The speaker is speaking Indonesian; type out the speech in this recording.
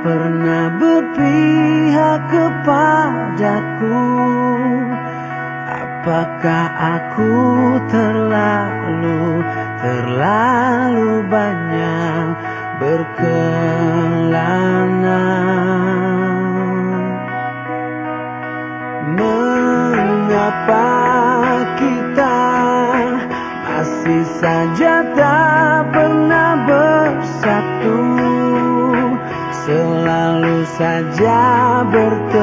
pernah berpihak kepadaku. Apakah aku terlalu, terlalu banyak berkelana? Mengapa kita masih saja tak pernah bersatu Selalu saja bertemu,